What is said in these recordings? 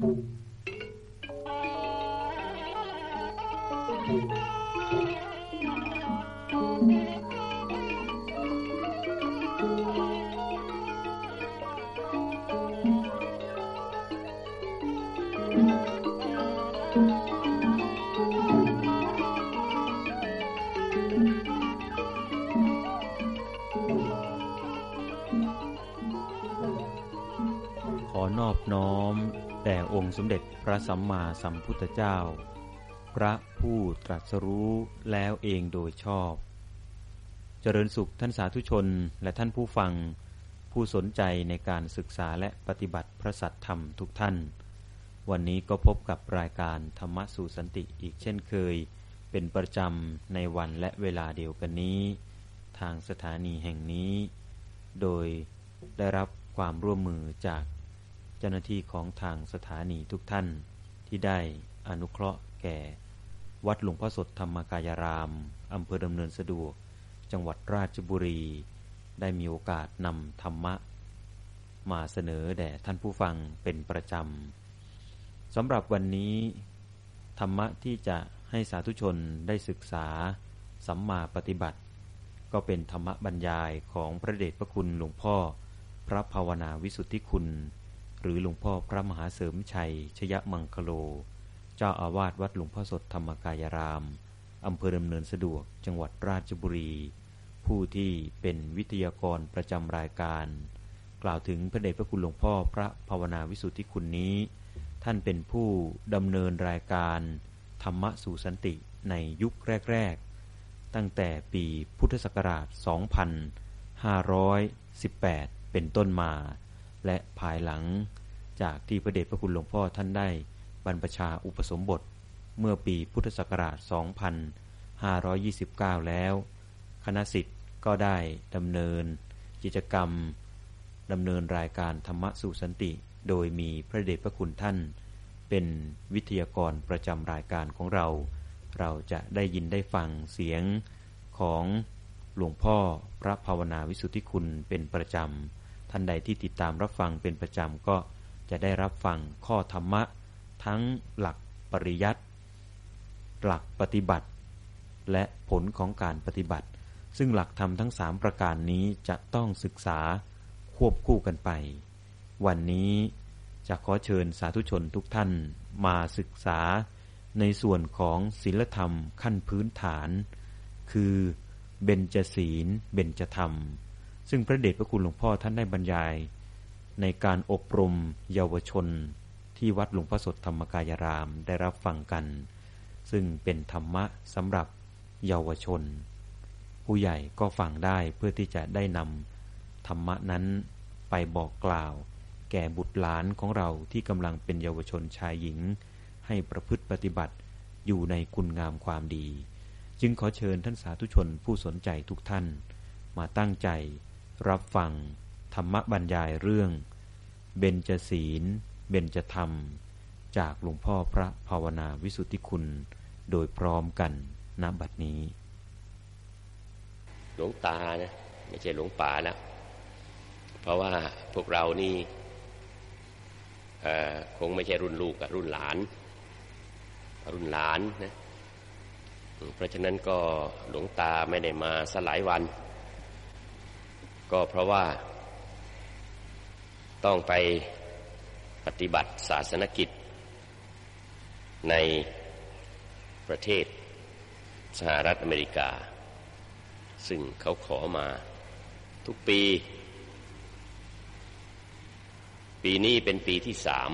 ส มเด็จพระสัมมาสัมพุทธเจ้า พระผู้ตรัสรู้แล้วเองโดยชอบ เจริญสุขท่านสาธุชนและท่านผู้ฟัง ผู้สนใจในการศึกษาและปฏิบัติพระสัตธรรมทุกท่าน วันนี้ก็พบกับรายการธรรมะสู่สันติอีกเช่นเคย เป็นประจำในวันและเวลาเดียวกันนี้ ทางสถานีแห่งนี้ โดยได้รับความร่วมมือจาก เจ้าหน้าที่ของทางสถานีทุกท่านที่ได้อนุเคราะห์แก่ วัดหลวงพ่อสดธรรมกายรามอำเภอดำเนินสะดวก จังหวัดราชบุรี ได้มีโอกาสนำธรรมะ มาเสนอแด่ท่านผู้ฟังเป็นประจำสำหรับวันนี้ ธรรมะที่จะให้สาธุชนได้ศึกษา สัมมาปฏิบัติ ก็เป็นธรรมะบรรยายของพระเดชพระคุณหลวงพ่อ พระภาวนาวิสุทธิคุณ หรือหลวงพ่อพระมหาเสริมชัย ชยมังคโล เจ้าอาวาสวัดหลวงพ่อสดธรรมกายราม อำเภอดำเนินสะดวกจังหวัดราชบุรี ผู้ที่เป็นวิทยากรประจำรายการ กล่าวถึงพระเดชพระคุณหลวงพ่อพระภาวนาวิสุทธิคุณนี้ ท่านเป็นผู้ดำเนินรายการ ธรรมะสู่สันติในยุคแรก ๆ ตั้งแต่ปีพุทธศักราช 2518 เป็นต้นมา และภายหลังจากที่พระเดชพระคุณหลวงพ่อท่านได้บรรพชาอุปสมบท เมื่อปีพุทธศักราช 2529 แล้ว คณะสิทธิ์ก็ได้ดำเนิน กิจกรรมดำเนินรายการธรรมะสู่สันติ โดยมีพระเดชพระคุณท่าน เป็นวิทยากรประจำรายการของเรา เราจะได้ยินได้ฟังเสียงของหลวงพ่อพระภาวนาวิสุทธิคุณเป็นประจำ ท่านใดที่ติดตามรับฟังเป็นประจำก็จะได้รับฟังข้อธรรมะ ทั้งหลักปริยัติ หลักปฏิบัติ และผลของการปฏิบัติ ซึ่งหลักธรรมทั้งสามประการนี้จะต้องศึกษาควบคู่กันไป วันนี้จะขอเชิญสาธุชนทุกท่านมาศึกษาในส่วนของศีลธรรมขั้นพื้นฐาน คือเบญจศีล เบญจธรรม ซึ่งพระเดชพระคุณหลวงพ่อท่านได้บรรยาย ในการอบรมเยาวชน ที่วัดหลวงพ่อสดธรรมกายรามได้รับฟังกัน ซึ่งเป็นธรรมะสำหรับเยาวชน ผู้ใหญ่ก็ฟังได้เพื่อที่จะได้นำธรรมะนั้นไปบอกกล่าว แก่บุตรหลานของเราที่กำลังเป็นเยาวชนชายหญิง ให้ประพฤติปฏิบัติอยู่ในคุณงามความดี จึงขอเชิญท่านสาธุชนผู้สนใจทุกท่าน มาตั้งใจ รับฟัง ธรรมบรรยายเรื่อง เบญจศีล เบญจธรรม จากหลวงพ่อพระภาวนาวิสุทธิคุณ โดยพร้อมกันณบัดนี้ หลวงตานะไม่ใช่หลวงป่าแล้ว เพราะว่าพวกเรานี่คงไม่ใช่รุ่นลูกกับรุ่นหลาน รุ่นหลานนะเพราะฉะนั้นก็หลวงตาไม่ได้มาสลายวัน ก็เพราะว่า ต้องไปปฏิบัติศาสนกิจ ในประเทศสหรัฐอเมริกา ซึ่งเขาขอมาทุกปี ปีนี้เป็นปีที่สาม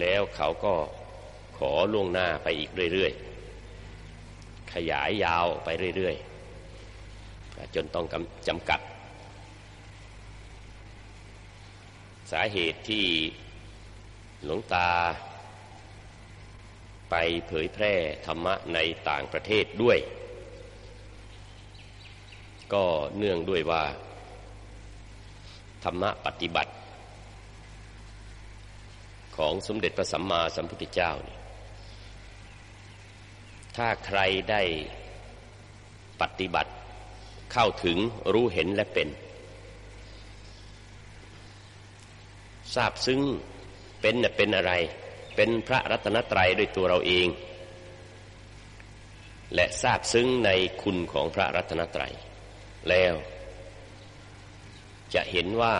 แล้วเขาก็ขอล่วงหน้าไปอีกเรื่อย ๆ ขยายยาวไปเรื่อย ๆ จนต้องจำกัด สาเหตุที่หลวงตา ไปเผยแพร่ธรรมะในต่างประเทศด้วย ก็เนื่องด้วยว่า ธรรมะปฏิบัติ ของสมเด็จพระสัมมาสัมพุทธเจ้าเนี่ยถ้าใครได้ปฏิบัติ เข้าถึงรู้เห็นและเป็นทราบซึ้งเป็นเป็นอะไร เป็นพระรัตนตรัยด้วยตัวเราเอง และทราบซึ้งในคุณของพระรัตนตรัย แล้ว จะเห็นว่า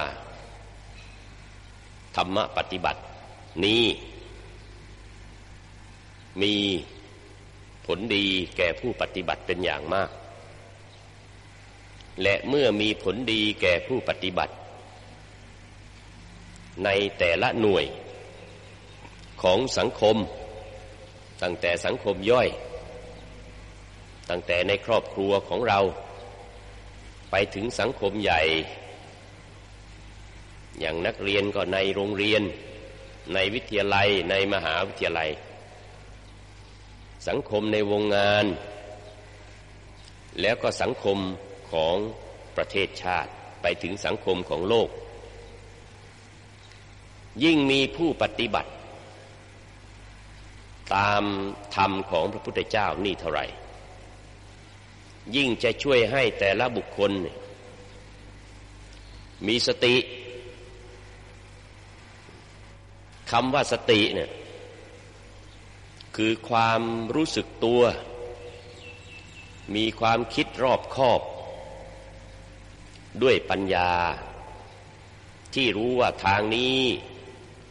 ธรรมปฏิบัตินี้ มีผลดีแก่ผู้ปฏิบัติเป็นอย่างมาก และเมื่อมีผลดีแก่ผู้ปฏิบัติ ในแต่ละหน่วยของสังคม ตั้งแต่สังคมย่อย ตั้งแต่ในครอบครัวของเรา ไปถึงสังคมใหญ่ อย่างนักเรียนก็ในโรงเรียน ในวิทยาลัยในมหาวิทยาลัย สังคมในวงงาน แล้วก็สังคม ของประเทศชาติไปถึงสังคมของโลก ยิ่งมีผู้ปฏิบัติ ตามธรรมของพระพุทธเจ้านี่เท่าไหร่ ยิ่งจะช่วยให้แต่ละบุคคล มีสติคำว่าสติเนี่ยคือความรู้สึกตัว มีความคิดรอบคอบ ด้วยปัญญา ที่รู้ว่าทางนี้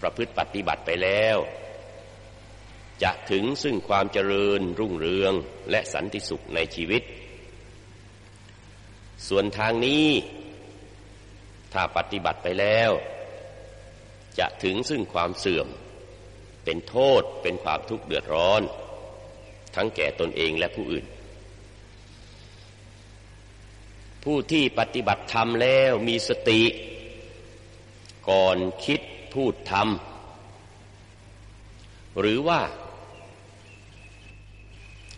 ประพฤติปฏิบัติไปแล้ว จะถึงซึ่งความเจริญรุ่งเรืองและสันติสุขในชีวิต ส่วนทางนี้ถ้าปฏิบัติไปแล้ว จะถึงซึ่งความเสื่อม เป็นโทษเป็นความทุกข์เดือดร้อน ทั้งแก่ตนเองและผู้อื่น ผู้ที่ปฏิบัติธรรมแล้วมีสติ ก่อนคิดพูดทำหรือว่า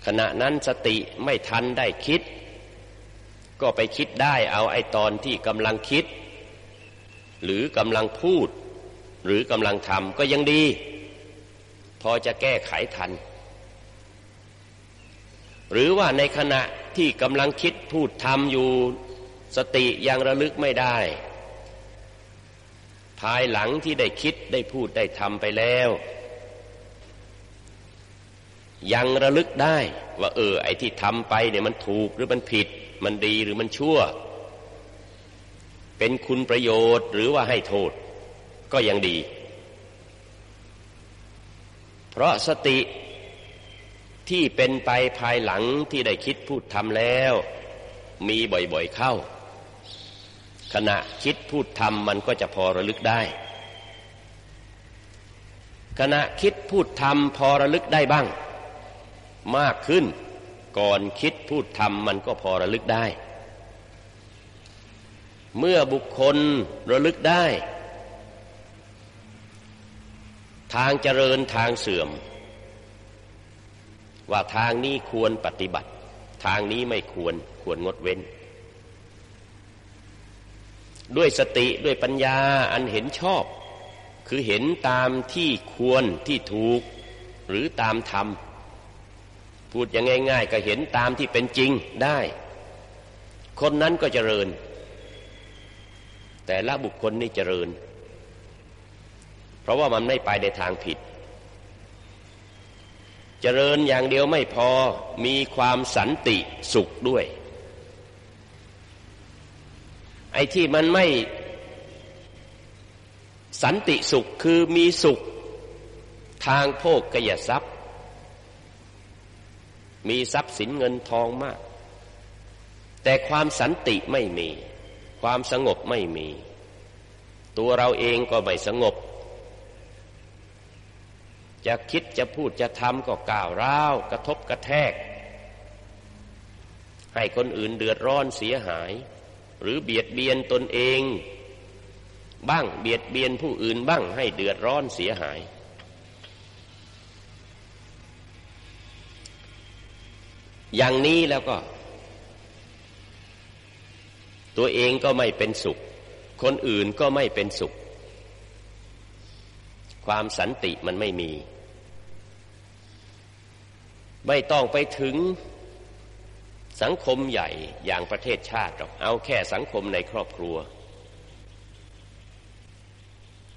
ขณะนั้นสติไม่ทันได้คิด ก็ไปคิดได้เอาไอตอนที่กำลังคิด หรือกำลังพูด หรือกำลังทำก็ยังดี พอจะแก้ไขทัน หรือว่าในขณะ ที่กำลังคิดพูดทำอยู่สติยังระลึกไม่ได้ ภายหลังที่ได้คิดได้พูดได้ทำไปแล้ว ยังระลึกได้ว่า เออ ไอ้ที่ทำไปเนี่ยมันถูกหรือมันผิด มันดีหรือมันชั่ว เป็นคุณประโยชน์หรือว่าให้โทษ ก็ยังดี เพราะสติ ที่เป็นไปภายหลังที่ได้คิดพูดทำแล้ว มีบ่อยๆเข้า ขณะคิดพูดทำมันก็จะพอระลึกได้ ขณะคิดพูดทำพอระลึกได้บ้าง มากขึ้น ก่อนคิดพูดทำมันก็พอระลึกได้ เมื่อบุคคลระลึกได้ ทางเจริญทางเสื่อม ว่าทางนี้ควรปฏิบัติ ทางนี้ไม่ควรควรงดเว้น ด้วยสติด้วยปัญญาอันเห็นชอบ คือเห็นตามที่ควรที่ถูก หรือตามธรรม พูดอย่างง่าย ๆ ก็เห็นตามที่เป็นจริงได้ คนนั้นก็เจริญ แต่ละบุคคลนี่เจริญ เพราะว่ามันไม่ไปในทางผิด เจริญอย่างเดียวไม่พอมีความสันติสุขด้วย ไอ้ที่มันไม่สันติสุขคือมีสุขทางโภคกยทรัพย์ มีทรัพย์สินเงินทองมาก แต่ความสันติไม่มี ความสงบไม่มี ตัวเราเองก็ไม่สงบ จะคิดจะพูดจะทำก็ก้าวร้าว กระทบกระแทก ให้คนอื่นเดือดร้อนเสียหาย หรือเบียดเบียนตนเอง บ้างเบียดเบียนผู้อื่นบ้างให้เดือดร้อนเสียหาย อย่างนี้แล้วก็ ตัวเองก็ไม่เป็นสุข คนอื่นก็ไม่เป็นสุขความสันติมันไม่มี ไม่ต้องไปถึงสังคมใหญ่อย่างประเทศชาติหรอกเอาแค่สังคมในครอบครัว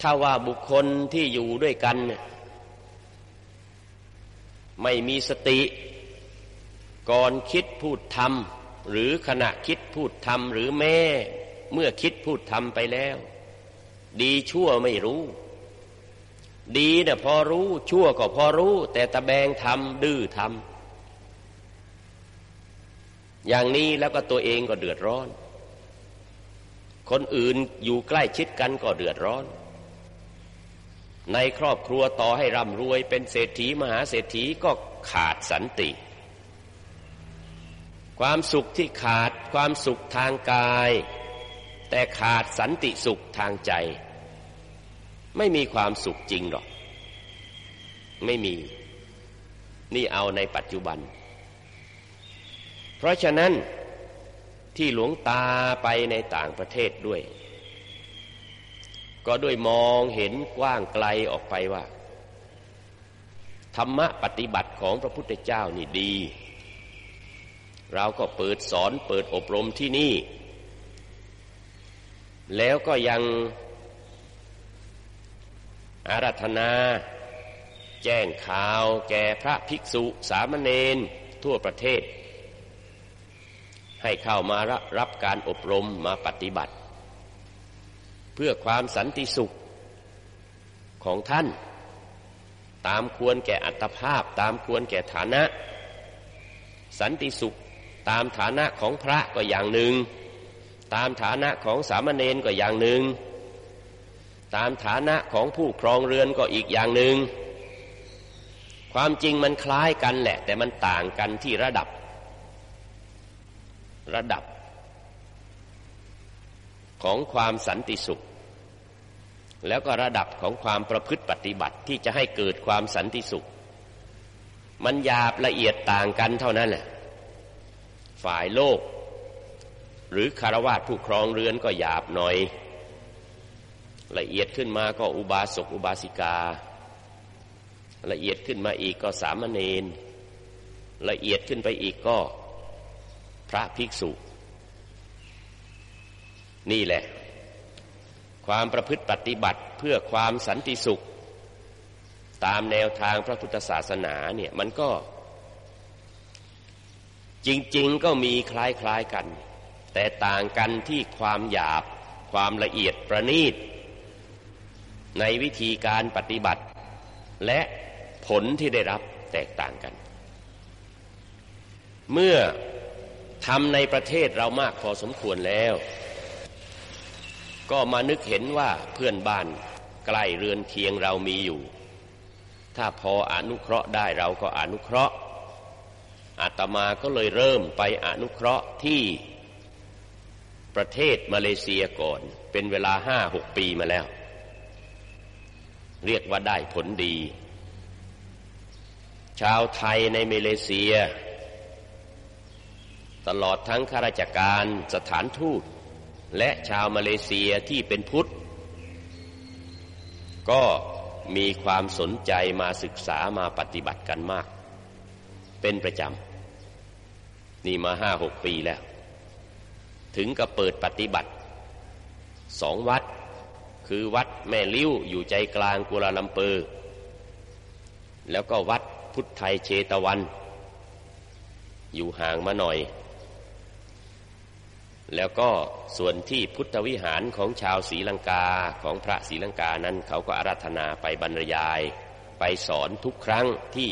ถ้าว่าบุคคลที่อยู่ด้วยกัน ไม่มีสติ ก่อนคิดพูดทำหรือขณะคิดพูดทำหรือแม่ เมื่อคิดพูดทำไปแล้ว ดีชั่วไม่รู้ ดีนะ่ะพอรู้ ชั่วก็พอรู้ แต่ตะแบงทำดื้อทำอย่างนี้แล้วก็ตัวเองก็เดือดร้อน คนอื่นอยู่ใกล้ชิดกันก็เดือดร้อน ในครอบครัวต่อให้ร่ำรวย เป็นเศรษฐีมหาเศรษฐีก็ขาดสันติ ความสุขที่ขาดความสุขทางกาย แต่ขาดสันติสุขทางใจ ไม่มีความสุขจริงหรอก ไม่มี นี่เอาในปัจจุบัน เพราะฉะนั้นที่หลวงตาไปในต่างประเทศด้วย ก็ด้วยมองเห็นกว้างไกลออกไปว่า ธรรมะปฏิบัติของพระพุทธเจ้านี่ดี เราก็เปิดสอนเปิดอบรมที่นี่ แล้วก็ยัง อารัธนา แจ้งข่าวแก่พระภิกษุสามเณรทั่วประเทศ ให้เข้ามารับการอบรมมาปฏิบัติ เพื่อความสันติสุขของท่าน ตามควรแก่อัตภาพ ตามควรแก่ฐานะ สันติสุขตามฐานะของพระก็อย่างหนึ่ง ตามฐานะของสามเณรก็อย่างหนึ่ง ตามฐานะของผู้ครองเรือนก็อีกอย่างหนึ่งความจริงมันคล้ายกันแหละ แต่มันต่างกันที่ระดับ ระดับ ของความสันติสุข แล้วก็ระดับของความประพฤติปฏิบัติที่จะให้เกิดความสันติสุข มันหยาบละเอียดต่างกันเท่านั้นแหละฝ่ายโลก หรือคารวะผู้ครองเรือนก็หยาบหน่อย ละเอียดขึ้นมาก็อุบาสกอุบาสิกา ละเอียดขึ้นมาอีกก็สามเณรละเอียดขึ้นไปอีกก็พระภิกษุ นี่แหละ ความประพฤติปฏิบัติเพื่อความสันติสุข ตามแนวทางพระพุทธศาสนาเนี่ยมันก็ จริง ๆ ก็มีคล้าย ๆ กัน แต่ต่างกันที่ความหยาบความละเอียดประณีต ในวิธีการปฏิบัติ และผลที่ได้รับแตกต่างกัน เมื่อทำในประเทศเรามากพอสมควรแล้ว ก็มานึกเห็นว่าเพื่อนบ้านใกล้เรือนเคียงเรามีอยู่ ถ้าพออนุเคราะห์ได้เราก็อนุเคราะห์อาตมาก็เลยเริ่มไปอนุเคราะห์ที่ประเทศมาเลเซียก่อน เป็นเวลาห้าหกปีมาแล้ว เรียกว่าได้ผลดี ชาวไทยในมาเลเซีย ตลอดทั้งข้าราชการสถานทูต และชาวมาเลเซียที่เป็นพุทธ ก็มีความสนใจมาศึกษามาปฏิบัติกันมาก เป็นประจำ นี่มาห้าหกปีแล้ว ถึงกับเปิดปฏิบัติสองวัด คือวัดแม่ลิ้วอยู่ใจกลางกุลาลัมเปอร์ แล้วก็วัดพุทธไทยเชตวัน อยู่ห่างมาหน่อย แล้วก็ส่วนที่พุทธวิหารของชาวศรีลังกาของพระศรีลังกานั้นเขาก็อาราธนาไปบรรยาย ไปสอนทุกครั้งที่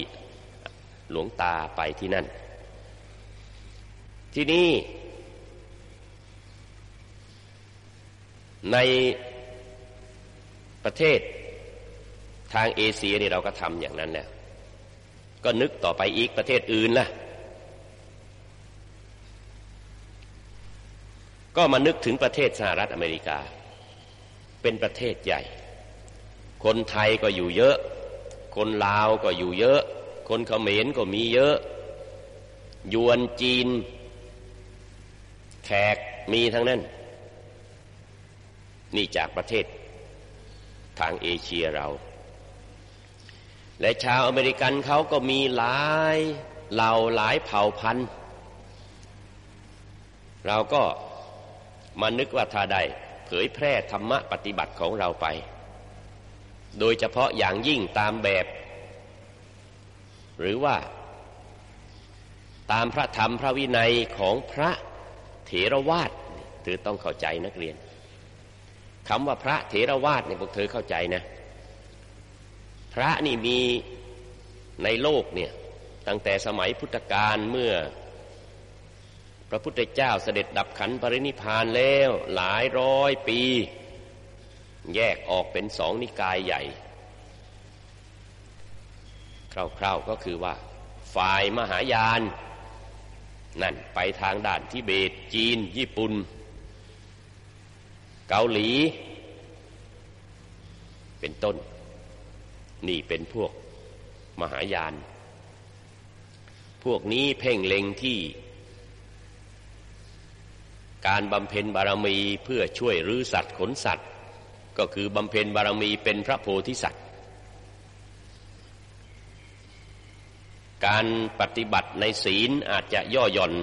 หลวงตาไปที่นั่น ที่นี่ใน ประเทศทางเอเชียนี่เราก็ทำอย่างนั้นแล้วก็นึกต่อไปอีกประเทศอื่นล่ะ ก็มานึกถึงประเทศสหรัฐอเมริกา เป็นประเทศใหญ่ คนไทยก็อยู่เยอะ คนลาวก็อยู่เยอะ คนเขมรก็มีเยอะ ยวนจีน แขกมีทั้งนั้น นี่จากประเทศ ทางเอเชียเรา และชาวอเมริกันเขาก็มีหลายเหล่าหลายเผ่าพันธุ์ เราก็มานึกว่าถ้าได้เผยแพร่ธรรมะปฏิบัติของเราไป โดยเฉพาะอย่างยิ่งตามแบบ หรือว่า ตามพระธรรมพระวินัยของพระเถรวาทเธอต้องเข้าใจนักเรียน คำว่าพระเถรวาทเนี่ยพวกเธอเข้าใจนะ พระนี่มีในโลกเนี่ยตั้งแต่สมัยพุทธกาลเมื่อ พระพุทธเจ้าเสด็จดับขันปรินิพานแล้วหลายร้อยปี แยกออกเป็นสองนิกายใหญ่ คร่าวๆก็คือว่า ฝ่ายมหายาน นั่นไปทางด้านทิเบต จีน ญี่ปุ่น เกาหลี เป็นต้น นี่เป็นพวกมหายาน พวกนี้เพ่งเล็งที่การบำเพ็ญบารมีเพื่อช่วยรื้อสัตว์ขนสัตว์ ก็คือบำเพ็ญบารมีเป็นพระโพธิสัตว์ การปฏิบัติในศีลอาจจะย่อหย่อน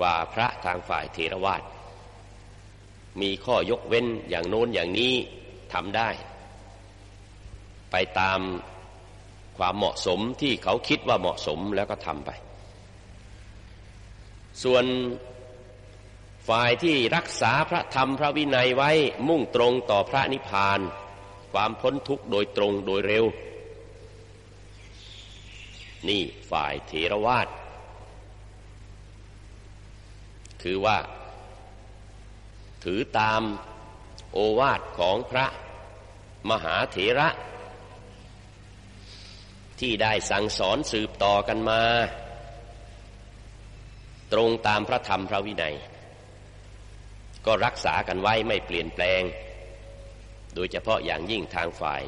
กว่าพระทางฝ่ายเทรวาส มีข้อยกเว้นอย่างโน้นอย่างนี้ทำได้ ไปตามความเหมาะสมที่เขาคิดว่าเหมาะสมแล้วก็ทำไป ส่วนฝ่ายที่รักษาพระธรรมพระวินัยไว้มุ่งตรงต่อพระนิพพาน ความพ้นทุกข์โดยตรงโดยเร็ว นี่ฝ่ายเถรวาทคือว่า ถือตามโอวาทของพระมหาเถระ ที่ได้สั่งสอนสืบต่อกันมา ตรงตามพระธรรมพระวินัย ก็รักษากันไว้ไม่เปลี่ยนแปลง โดยเฉพาะอย่างยิ่งทางฝ่าย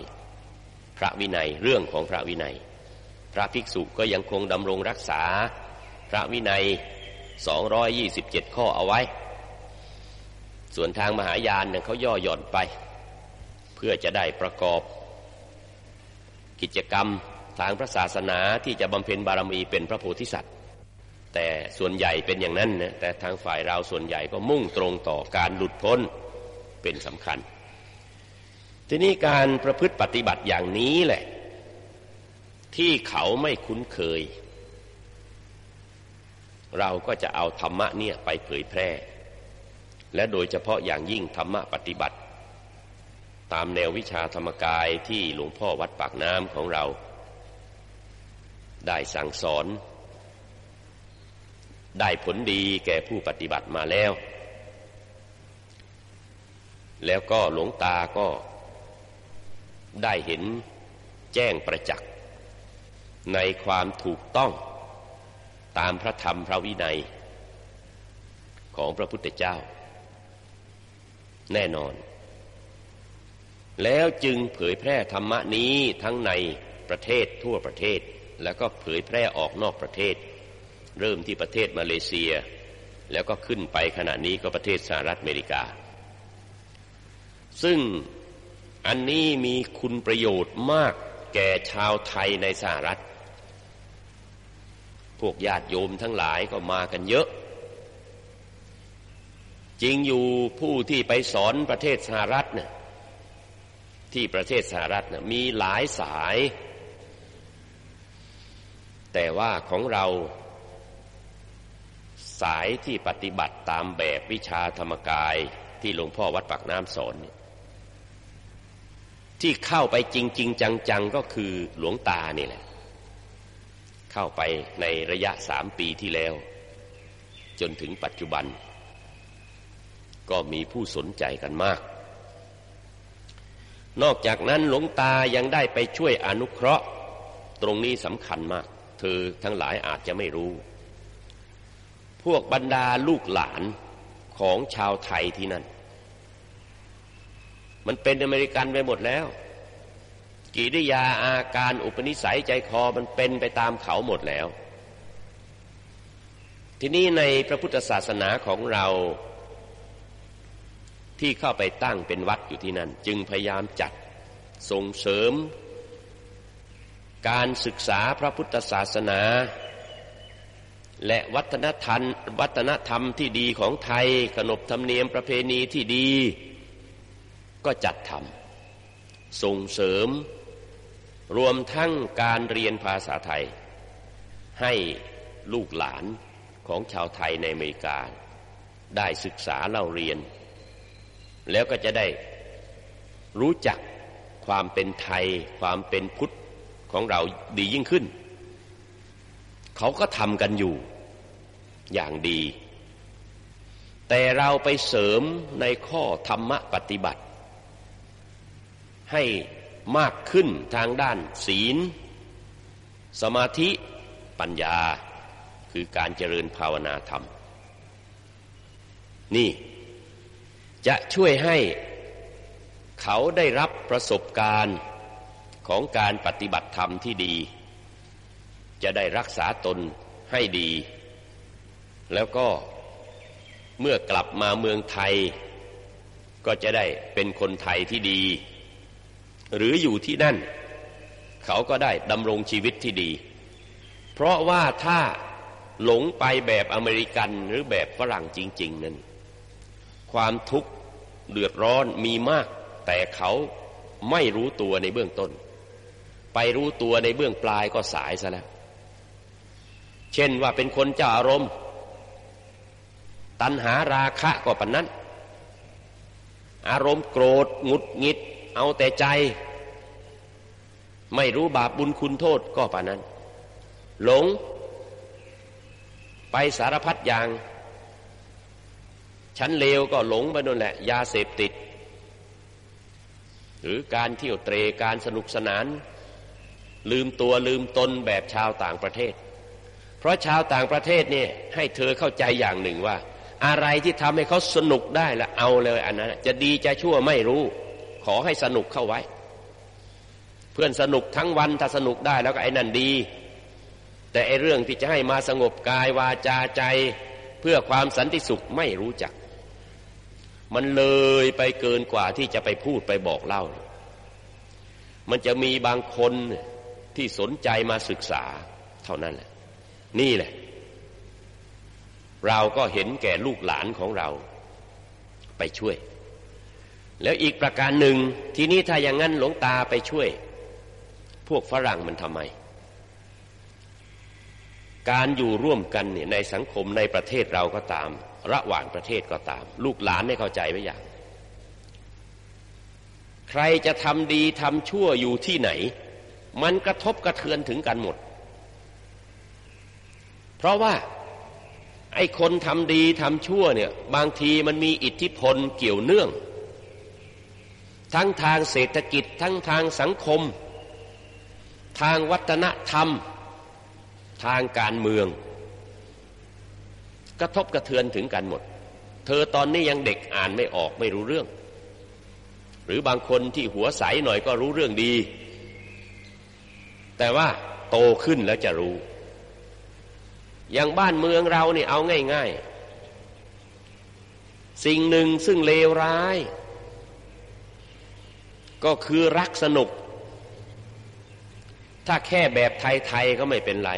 พระวินัยเรื่องของพระวินัย พระภิกษุก็ยังคงดำรงรักษาพระวินัย 227 ข้อเอาไว้ ส่วนทางมหายานเนี่ยเขาย่อหย่อนไป เพื่อจะได้ประกอบ กิจกรรมทางพระศาสนาที่จะบำเพ็ญบารมีเป็นพระโพธิสัตว์ แต่ส่วนใหญ่เป็นอย่างนั้นนะแต่ทางฝ่ายเราส่วนใหญ่ก็มุ่งตรงต่อการหลุดพ้นเป็นสำคัญ ทีนี้การประพฤติปฏิบัติอย่างนี้แหละ ที่เขาไม่คุ้นเคย เราก็จะเอาธรรมะเนี่ยไปเผยแพร่ และโดยเฉพาะอย่างยิ่งธรรมะปฏิบัติ ตามแนววิชาธรรมกายที่หลวงพ่อวัดปากน้ำของเรา ได้สั่งสอน ได้ผลดีแก่ผู้ปฏิบัติมาแล้ว แล้วก็หลวงตาก็ได้เห็นแจ้งประจักษ์ในความถูกต้องตามพระธรรมพระวินัยของพระพุทธเจ้า แน่นอน แล้วจึงเผยแพร่ธรรมะนี้ทั้งในประเทศทั่วประเทศ แล้วก็เผยแพร่ออกนอกประเทศ เริ่มที่ประเทศมาเลเซีย แล้วก็ขึ้นไปขณะนี้ก็ประเทศสหรัฐอเมริกา ซึ่งอันนี้มีคุณประโยชน์มากแก่ชาวไทยในสหรัฐ พวกญาติโยมทั้งหลายก็มากันเยอะ จริงอยู่ผู้ที่ไปสอนประเทศสหรัฐเนี่ยที่ประเทศสหรัฐเนี่ยมีหลายสาย แต่ว่าของเราสายที่ปฏิบัติตามแบบวิชาธรรมกายที่หลวงพ่อวัดปากน้ำสอนที่เข้าไปจริง ๆ จัง ๆ ก็คือหลวงตานี่แหละ เข้าไปในระยะสามปีที่แล้ว จนถึงปัจจุบัน ก็มีผู้สนใจกันมาก นอกจากนั้นหลวงตายังได้ไปช่วยอนุเคราะห์ ตรงนี้สำคัญมาก เธอทั้งหลายอาจจะไม่รู้ พวกบรรดาลูกหลานของชาวไทยที่นั่น มันเป็นอเมริกันไปหมดแล้ว กิริยาอาการอุปนิสัยใจคอมันเป็นไปตามเขาหมดแล้ว ทีนี้ในพระพุทธศาสนาของเรา ที่เข้าไปตั้งเป็นวัดอยู่ที่นั่น จึงพยายามจัดส่งเสริม การศึกษาพระพุทธศาสนา และวัฒนธรรมวัฒนธรรมที่ดีของไทยขนบธรรมเนียมประเพณีที่ดี ก็จัดทำส่งเสริม รวมทั้งการเรียนภาษาไทย ให้ลูกหลานของชาวไทยในอเมริกา ได้ศึกษาเล่าเรียน แล้วก็จะได้รู้จักความเป็นไทย ความเป็นพุทธของเราดียิ่งขึ้น เขาก็ทำกันอยู่อย่างดี แต่เราไปเสริมในข้อธรรมะปฏิบัติ ให้มากขึ้นทางด้านศีล สมาธิปัญญาคือการเจริญภาวนาธรรม นี่ จะช่วยให้เขาได้รับประสบการณ์ของการปฏิบัติธรรมที่ดี จะได้รักษาตนให้ดี แล้วก็เมื่อกลับมาเมืองไทย ก็จะได้เป็นคนไทยที่ดี หรืออยู่ที่นั่น เขาก็ได้ดำรงชีวิตที่ดี เพราะว่าถ้าหลงไปแบบอเมริกันหรือแบบฝรั่งจริง ๆ นั้น ความทุกข์ เดือดร้อนมีมาก แต่เขาไม่รู้ตัวในเบื้องต้น ไปรู้ตัวในเบื้องปลายก็สายซะแล้ว เช่นว่าเป็นคนเจ้าอารมณ์ ตัณหาราคะก็ปันนั้น อารมณ์โกรธงุดงิด เอาแต่ใจ ไม่รู้บาปบุญคุณโทษก็ปันนั้น หลง ไปสารพัดอย่าง ฉันเลวก็หลงไปนั่นแหละ ยาเสพติด หรือการเที่ยวเตรการสนุกสนาน ลืมตัวลืมตนแบบชาวต่างประเทศ เพราะชาวต่างประเทศเนี่ยให้เธอเข้าใจอย่างหนึ่งว่า อะไรที่ทำให้เขาสนุกได้ละเอาเลยอันนั้นจะดีจะชั่วไม่รู้ ขอให้สนุกเข้าไว้ เพื่อนสนุกทั้งวันถ้าสนุกได้แล้วก็ไอ้นั่นดี แต่ไอ้เรื่องที่จะให้มาสงบกายวาจาใจ เพื่อความสันติสุขไม่รู้จัก มันเลยไปเกินกว่าที่จะไปพูดไปบอกเล่า มันจะมีบางคนที่สนใจมาศึกษาเท่านั้นแหละ นี่แหละ เราก็เห็นแก่ลูกหลานของเราไปช่วย แล้วอีกประการหนึ่ง ทีนี้ถ้าอย่างนั้นหลวงตาไปช่วย พวกฝรั่งมันทำไม การอยู่ร่วมกันเนี่ยในสังคมในประเทศเราก็ตาม ระหว่างประเทศก็ตาม ลูกหลานไม่เข้าใจไว้อย่าง ใครจะทำดีทำชั่วอยู่ที่ไหน มันกระทบกระเทือนถึงกันหมด เพราะว่าไอ้คนทำดีทำชั่วเนี่ย บางทีมันมีอิทธิพลเกี่ยวเนื่อง ทั้งทางเศรษฐกิจทั้งทางสังคม ทางวัฒนธรรม ทางการเมือง กระทบกระเทือนถึงกันหมด เธอตอนนี้ยังเด็กอ่านไม่ออกไม่รู้เรื่อง หรือบางคนที่หัวใสหน่อยก็รู้เรื่องดี แต่ว่าโตขึ้นแล้วจะรู้ อย่างบ้านเมืองเราเนี่ยเอาง่าย ๆ สิ่งหนึ่งซึ่งเลวร้าย ก็คือรักสนุก ถ้าแค่แบบไทย ๆ ก็ไม่เป็นไร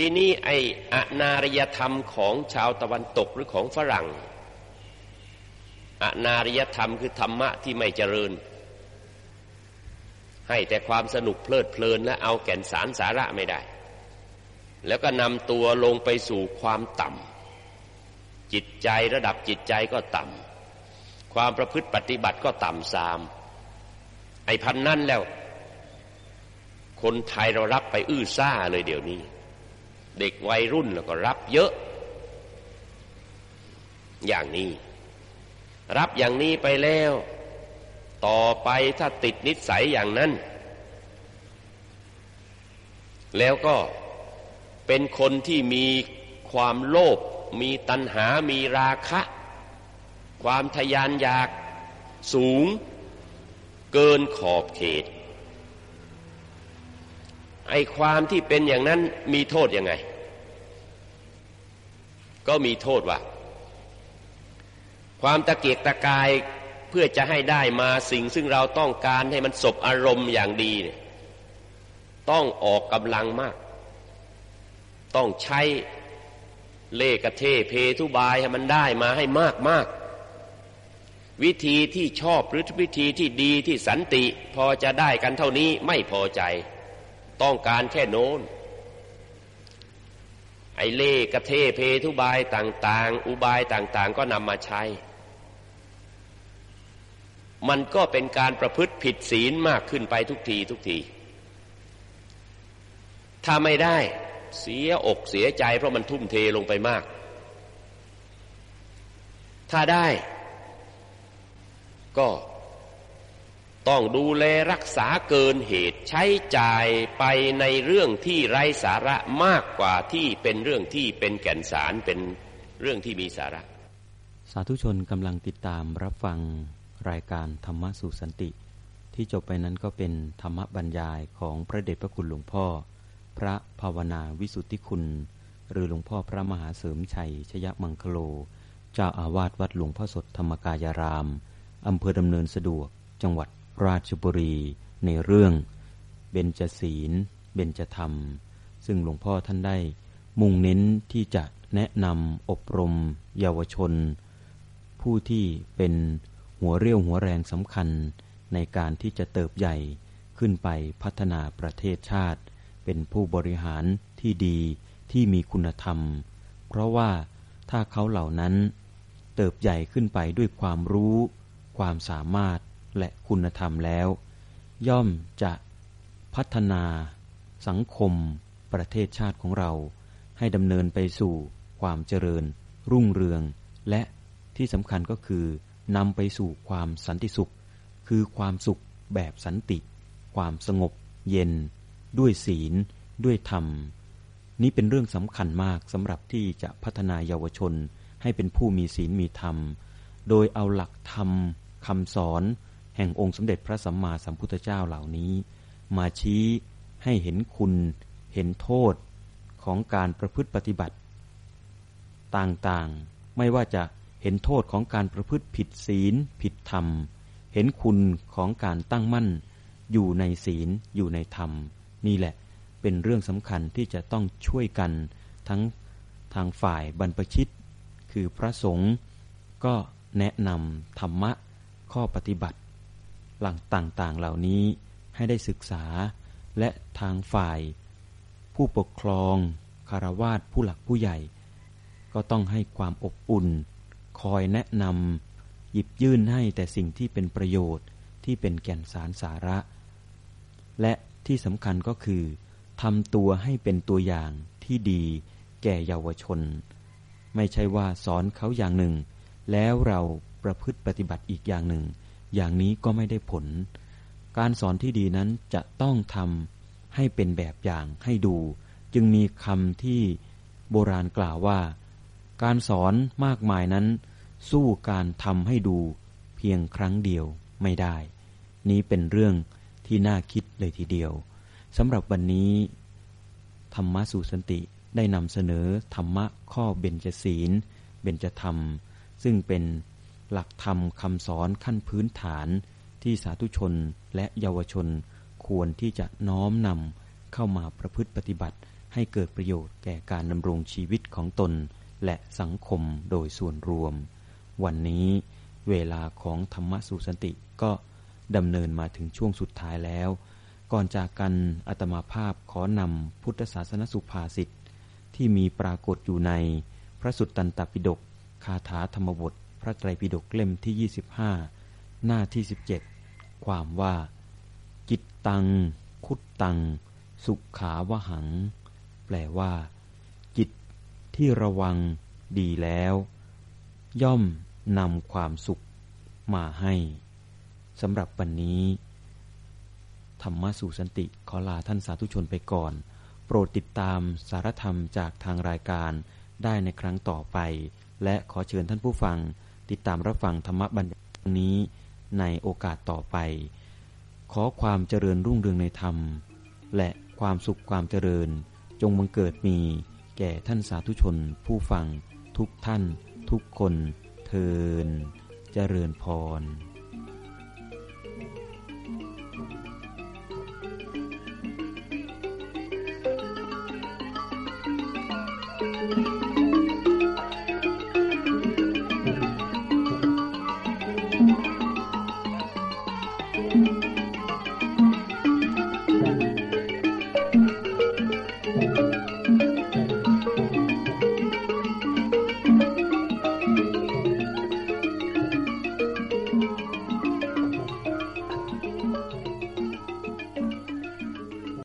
ทีนี้ไอ้อนารยธรรมของชาวตะวันตกหรือของฝรั่งอนารยธรรมคือธรรมะที่ไม่เจริญ ให้แต่ความสนุกเพลิดเพลินและเอาแก่นสารสาระไม่ได้ แล้วก็นำตัวลงไปสู่ความต่ำจิตใจระดับจิตใจก็ต่ำความประพฤติปฏิบัติก็ต่ำซามไอ้พันนั่นแล้ว คนไทยเรารับไปอื้อซ่าเลยเดี๋ยวนี้ เด็กวัยรุ่นแล้วก็รับเยอะ อย่างนี้ รับอย่างนี้ไปแล้ว ต่อไปถ้าติดนิสัยอย่างนั้น แล้วก็เป็นคนที่มีความโลภมีตัณหามีราคะ ความทยานอยากสูงเกินขอบเขตไอความที่เป็นอย่างนั้นมีโทษยังไง ก็มีโทษว่า ความตะเกียกตะกายเพื่อจะให้ได้มาสิ่งซึ่งเราต้องการให้มันสบอารมณ์อย่างดีเนี่ยต้องออกกำลังมาก ต้องใช้เล่กระเทเพทุบายให้มันได้มาให้มากมากวิธีที่ชอบหรือวิธีที่ดีที่สันติ พอจะได้กันเท่านี้ไม่พอใจ ต้องการแค่โน้น ไอเล่กระเทเพทุบายต่าง ๆ อุบายต่าง ๆ ก็นำมาใช้ มันก็เป็นการประพฤติผิดศีลมากขึ้นไปทุกทีทุกที ถ้าไม่ได้เสียอกเสียใจเพราะมันทุ่มเทลงไปมาก ถ้าได้ก็ ต้องดูแลรักษาเกินเหตุใช้จ่ายไปในเรื่องที่ไร้สาระมากกว่าที่เป็นเรื่องที่เป็นแก่นสารเป็นเรื่องที่มีสาระ สาธุชนกำลังติดตามรับฟังรายการธรรมะสู่สันติ ที่จบไปนั้นก็เป็นธรรมบรรยายของพระเดชพระคุณหลวงพ่อ พระภาวนาวิสุทธิคุณ หรือหลวงพ่อพระมหาเสริมชัย ชยมังคโล เจ้าอาวาสวัดหลวงพ่อสดธรรมกายรามอำเภอดำเนินสะดวกจังหวัด ราชบุรีในเรื่อง เบญจศีล เบญจธรรม ซึ่งหลวงพ่อท่านได้ มุ่งเน้นที่จะแนะนำอบรม เยาวชน ผู้ที่เป็นหัวเรี่ยวหัวแรงสำคัญในการที่จะเติบใหญ่ขึ้นไปพัฒนาประเทศชาติ เป็นผู้บริหารที่ดีที่มีคุณธรรม เพราะว่าถ้าเขาเหล่านั้น เติบใหญ่ขึ้นไปด้วยความรู้ ความสามารถ และคุณธรรมแล้ว ย่อมจะพัฒนา สังคม ประเทศชาติของเรา ให้ดำเนินไปสู่ความเจริญ รุ่งเรือง และที่สำคัญก็คือนำไปสู่ความสันติสุข คือความสุขแบบสันติ ความสงบ เย็น ด้วยศีล ด้วยธรรม นี้เป็นเรื่องสำคัญมากสำหรับที่จะพัฒนาเยาวชนให้เป็นผู้มีศีลมีธรรม โดยเอาหลักธรรมคำสอน แห่งองค์สมเด็จพระสัมมาสัมพุทธเจ้าเหล่านี้ มาชี้ให้เห็นคุณเห็นโทษของการประพฤติปฏิบัติ ต่างๆไม่ว่าจะเห็นโทษของการประพฤติผิดศีล ผิดธรรม เห็นคุณของการตั้งมั่น อยู่ในศีลอยู่ในธรรม นี่แหละเป็นเรื่องสำคัญที่จะต้องช่วยกันทั้งทางฝ่ายบรรพชิต คือพระสงฆ์ก็แนะนำธรรมะข้อปฏิบัติ หลังต่างๆเหล่านี้ให้ได้ศึกษา และทางฝ่าย ผู้ปกครองคารวาสผู้หลักผู้ใหญ่ ก็ต้องให้ความอบอุ่น คอยแนะนำหยิบยื่นให้แต่สิ่งที่เป็นประโยชน์ที่เป็นแก่นสารสาระ และที่สำคัญก็คือทำตัวให้เป็นตัวอย่างที่ดีแก่เยาวชน ไม่ใช่ว่าสอนเขาอย่างหนึ่ง แล้วเราประพฤติปฏิบัติอีกอย่างหนึ่ง อย่างนี้ก็ไม่ได้ผล การสอนที่ดีนั้นจะต้องทำให้เป็นแบบอย่างให้ดู จึงมีคำที่โบราณกล่าวว่า การสอนมากมายนั้น สู้การทำให้ดู เพียงครั้งเดียวไม่ได้ นี้เป็นเรื่องที่น่าคิดเลยทีเดียวสำหรับวันนี้ ธรรมะสู่สันติได้นำเสนอธรรมะข้อเบญจศีล เบญจธรรม ซึ่งเป็น หลักธรรมคำสอนขั้นพื้นฐานที่สาธุชนและเยาวชนควรที่จะน้อมนำเข้ามาประพฤติปฏิบัติ ให้เกิดประโยชน์แก่การดำรงชีวิตของตน และสังคมโดยส่วนรวม วันนี้เวลาของธรรมสุสันติก็ดำเนินมาถึงช่วงสุดท้ายแล้ว ก่อนจากกันอัตมาภาพขอนำพุทธศาสนสุภาษิตที่มีปรากฏอยู่ในพระสุตตันตปิฎกคาถาธรรมบท พระไตรปิฎกเล่มที่ 25 หน้าที่ 17 ความว่า จิตตัง คุตตัง สุขขาวหัง แปลว่า จิตที่ระวังดีแล้ว ย่อมนำความสุขมาให้สำหรับวันนี้ ธรรมะสู่สันติขอลาท่านสาธุชนไปก่อน โปรดติดตามสารธรรมจากทางรายการได้ในครั้งต่อไป และขอเชิญท่านผู้ฟัง ติดตามรับฟังธรรมบัญญัตินี้ในโอกาสต่อไป ขอความเจริญรุ่งเรืองในธรรม และความสุขความเจริญ จงบังเกิดมี แก่ท่านสาธุชน ผู้ฟัง ทุกท่าน ทุกคน เทินเจริญพร